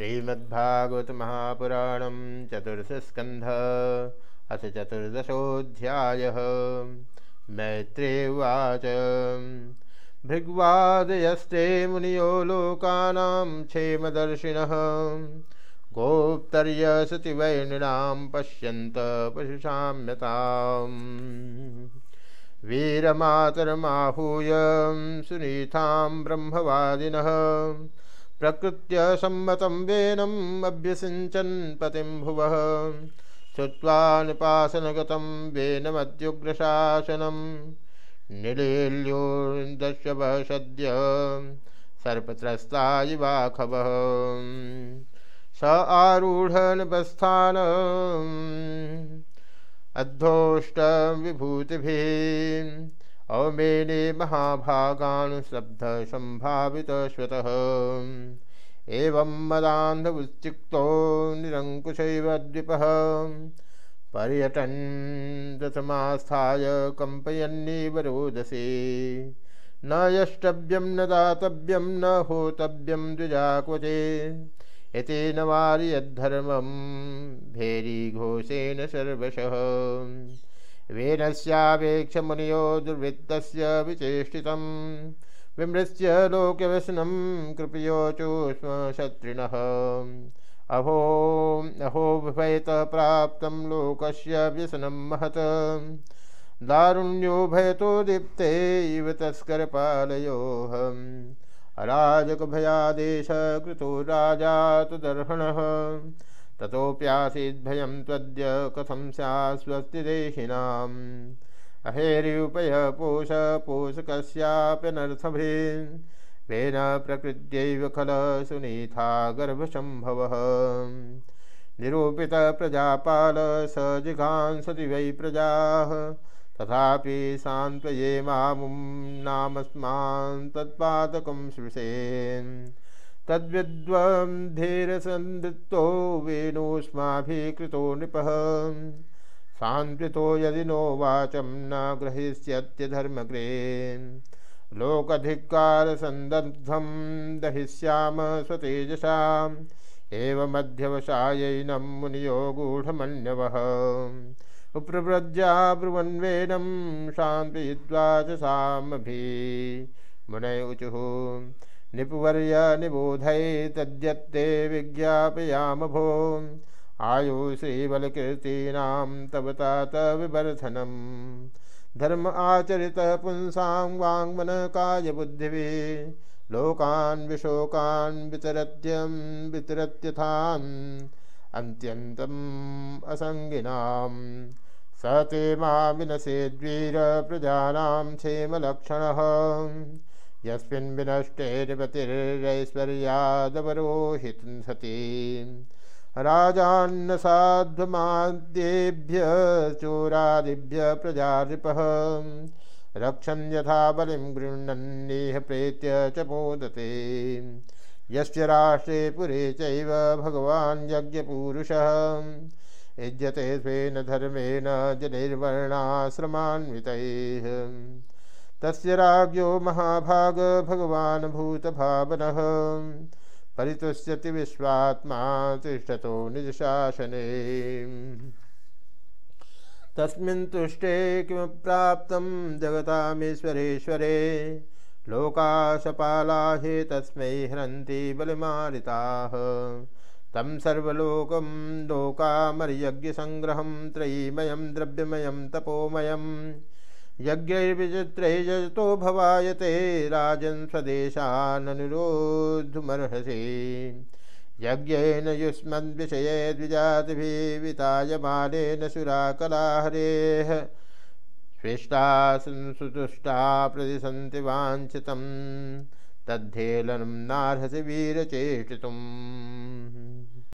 श्रीमद्भागवत महापुराण चतुर्थस्कंध अथ चतुर्दशोध्याय मैत्रेवाच भृग्वादयस्ते मुनियो लोकानां क्षेमदर्शिनः गोप्तर्यसतिवैणिनां पश्यन्त पशुषाम्यताम् वीरमातरमाहूय सुनीतां ब्रह्मवादिनः प्रकृत्य सम्मतं वेनम् अभ्यसिञ्चन् पतिं भुवः श्रुत्वा निपासनगतं वेनमत्युग्रशासनं निलील्योदशवः सद्य सर्पत्रस्ता इवाखवः स आरूढनपस्थान अद्धोष्टविभूतिभिः अवमेने महाभागानुशब्द संभावितश्वतः एवं मदान्धवुच्चिक्तो निरङ्कुशैव पर्यटन दशमास्थाय कम्पयन्नीव रोदसी। न यष्टव्यं न दातव्यं न होतव्यं द्विजाक्वचे इति न वार्यद्धर्मं भेरीघोषेण सर्वशः। वेनस्यावेक्ष मुनियो दुर्वृत्तस्य विचेष्टितं विमृश्य लोकव्यसनं कृपयोचो स्म शत्रिणः। अहो अहो विभयतः प्राप्तं लोकस्य व्यसनं महत्। दारुण्यो भयतो दीप्ते, इव तस्करपालयोऽहम् अराजकभयादेश कृतो राजा तुदर्हणः ततोप्यासीद्भयं त्वद्य कथं स्यास्वस्तिदेहिनाम् अहेर्युपय पोष पोषकस्याप्यनर्थभृन् प्रकृत्यैव खल सुनीथा गर्भशम्भवः। निरूपितप्रजापाल स जिघांसति वै प्रजाः। तथापि सान्त्वये मामुं नामस्मान् तत्पादकं स्पृशेन् तद्विद्वन्धीरसन्दृतो वेणुष्माभिकृतो नृपः। सान्वितो यदि नो वाचं न ग्रहीष्यत्यधर्मग्रे। लोकधिक्कारसन्दग्धं दहिष्याम स्वतेजसाम्। एवमध्यवसायैनं मुनियो गूढमन्यवः। उप्रव्रज्या ब्रुवन्वेनं शान्तियित्वा च सामभि मुनय ऊचुः निपुवर्य निबोधय तद्यत्ते विज्ञापयाम भो आयु श्रीबलकीर्तीनां तव तात विवर्धनम्। धर्म आचरित पुंसां वाङ्मनकायबुद्धिभिः लोकान् विशोकान् वितरत्यं वितरत्यथान् अन्त्यन्तम् असङ्गिनां स ते मा विनसेद्वीरप्रजानां क्षेमलक्षणः। यस्मिन् विनष्टेर्वतिरैश्वर्यादवरोहितं सति। राजान्न साध्वमाद्येभ्य चोरादिभ्य प्रजानृपः रक्षन् यथा बलिं गृह्णन्नेह प्रेत्य च मोदते यस्य राष्ट्रे पुरे चैव भगवान् यज्ञपूरुषः। युज्यते स्वेन धर्मेण जनिर्वर्णाश्रमान्वितैः। तस्य महाभाग भगवान् भूतभावनः। परितुष्यति विश्वात्मा तिष्ठतो निजशासने। तस्मिन् तुष्टे किं प्राप्तं जगतामीश्वरेश्वरे। लोकाशपाला हि तस्मै हरन्ति बलिमारिताः तं सर्वलोकं लोकामर्यज्ञसङ्ग्रहं त्रयीमयं द्रव्यमयं तपोमयम्। यज्ञैर्विचित्रैजतो भवायते राजन् स्वदेशाननुरोधुमर्हसि यज्ञेन युष्मद्विषये द्विजातिभिवितायमानेन सुराकलाहरेः। स्विष्टा संसुतुष्टा प्रतिसन्ति वाञ्छितं तद्धेलनं नार्हसि वीरचेष्टितुम्।